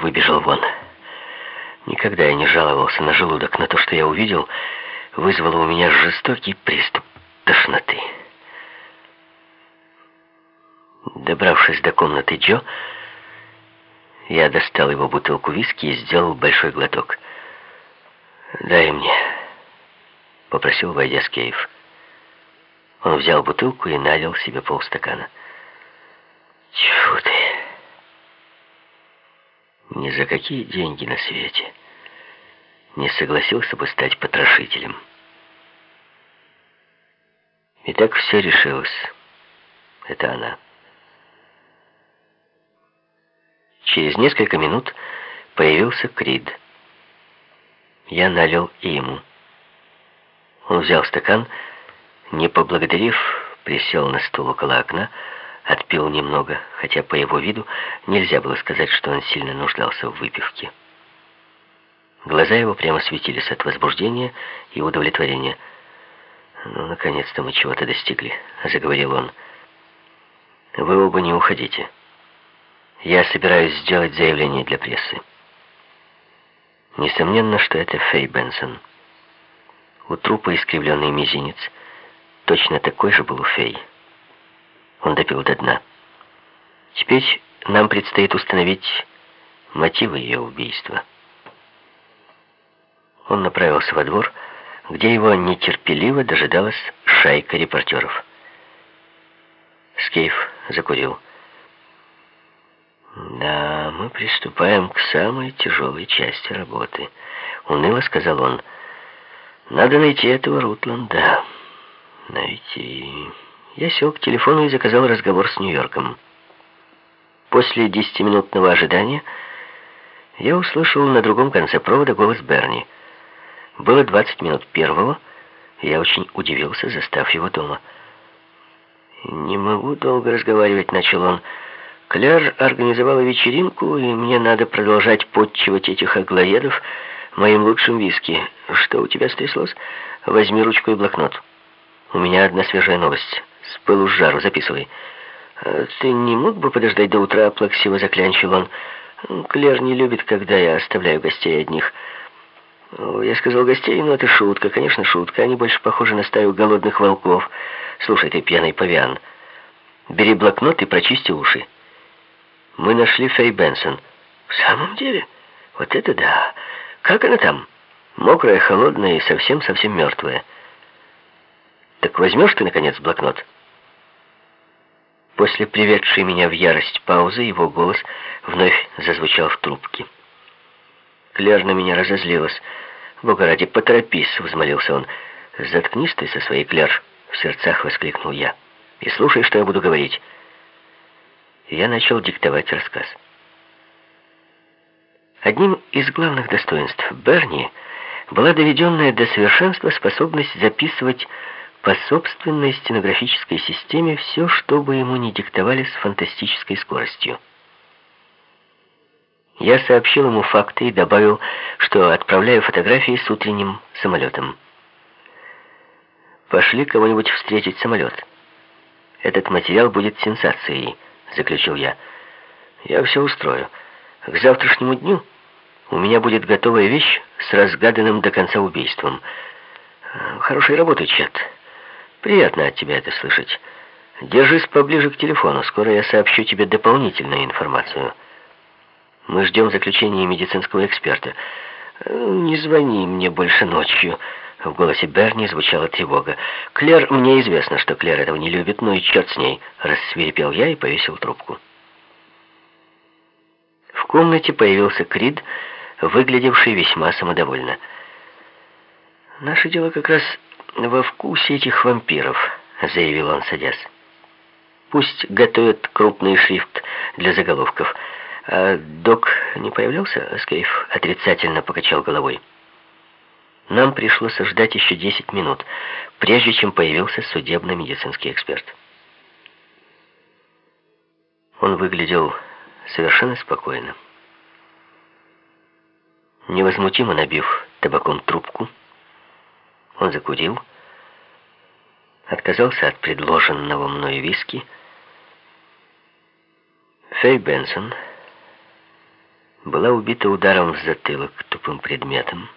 выбежал вон. Никогда я не жаловался на желудок, но то, что я увидел, вызвало у меня жестокий приступ тошноты. Добравшись до комнаты Джо, я достал его бутылку виски и сделал большой глоток. «Дай мне», — попросил, войдя Скейф. Он взял бутылку и налил себе полстакана. «Чего ты?» Ни за какие деньги на свете не согласился бы стать потрошителем. И так все решилось. Это она. Через несколько минут появился Крид. Я налил и ему. Он взял стакан, не поблагодарив, присел на стул около окна, отпил немного, хотя по его виду нельзя было сказать, что он сильно нуждался в выпивке. Глаза его прямо светились от возбуждения и удовлетворения. «Ну, наконец-то мы чего-то достигли», — заговорил он. «Вы оба не уходите. Я собираюсь сделать заявление для прессы. Несомненно, что это Фэй Бенсон. У трупа искривленный мизинец. Точно такой же был у Фэй. Он допил до дна. Теперь нам предстоит установить мотивы ее убийства. Он направился во двор, где его нетерпеливо дожидалась шайка репортеров. Скейф закурил. «Да, мы приступаем к самой тяжелой части работы», — уныло сказал он. «Надо найти этого Рутланда. Найти...» Я сел к телефону и заказал разговор с Нью-Йорком. После десятиминутного ожидания я услышал на другом конце провода голос Берни. Было 20 минут первого, и я очень удивился, застав его дома. «Не могу долго разговаривать», — начал он. «Кляр организовала вечеринку, и мне надо продолжать подчивать этих аглоедов моим лучшим виски. Что у тебя стряслось? Возьми ручку и блокнот. У меня одна свежая новость». С пылу с жару, записывай. А «Ты не мог бы подождать до утра?» — плаксиво заклянчил он. «Клер не любит, когда я оставляю гостей одних». «Я сказал гостей, но это шутка, конечно, шутка. Они больше похожи на стаю голодных волков. Слушай, ты пьяный павиан. Бери блокнот и прочисти уши. Мы нашли Фэй Бенсон». «В самом деле? Вот это да! Как она там?» «Мокрая, холодная и совсем-совсем мертвая». «Так возьмешь ты, наконец, блокнот?» После приведшей меня в ярость паузы его голос вновь зазвучал в трубке. Клер на меня разозлилась. «Бога ради, поторопись!» — взмолился он. «Заткнись ты со своей Клер!» — в сердцах воскликнул я. «И слушай, что я буду говорить!» Я начал диктовать рассказ. Одним из главных достоинств Берни была доведенная до совершенства способность записывать по собственной стенографической системе все, что бы ему не диктовали с фантастической скоростью. Я сообщил ему факты и добавил, что отправляю фотографии с утренним самолетом. «Пошли кого-нибудь встретить самолет. Этот материал будет сенсацией», — заключил я. «Я все устрою. К завтрашнему дню у меня будет готовая вещь с разгаданным до конца убийством. Хорошей работы, Чет». Приятно от тебя это слышать. Держись поближе к телефону. Скоро я сообщу тебе дополнительную информацию. Мы ждем заключения медицинского эксперта. Не звони мне больше ночью. В голосе Берни звучала тревога. «Клер, мне известно, что Клер этого не любит, но и черт с ней!» Рассверепел я и повесил трубку. В комнате появился Крид, выглядевший весьма самодовольно. «Наше дело как раз во вкусе этих вампиров», — заявил он, садясь. «Пусть готовят крупный шрифт для заголовков». «А док не появлялся?» — Скейф отрицательно покачал головой. Нам пришлось ждать еще 10 минут, прежде чем появился судебно-медицинский эксперт. Он выглядел совершенно спокойно. Невозмутимо набив табаком трубку, он закурил, отказался от предложенного мной виски. Фэй Бенсон была убита ударом в затылок тупым предметом.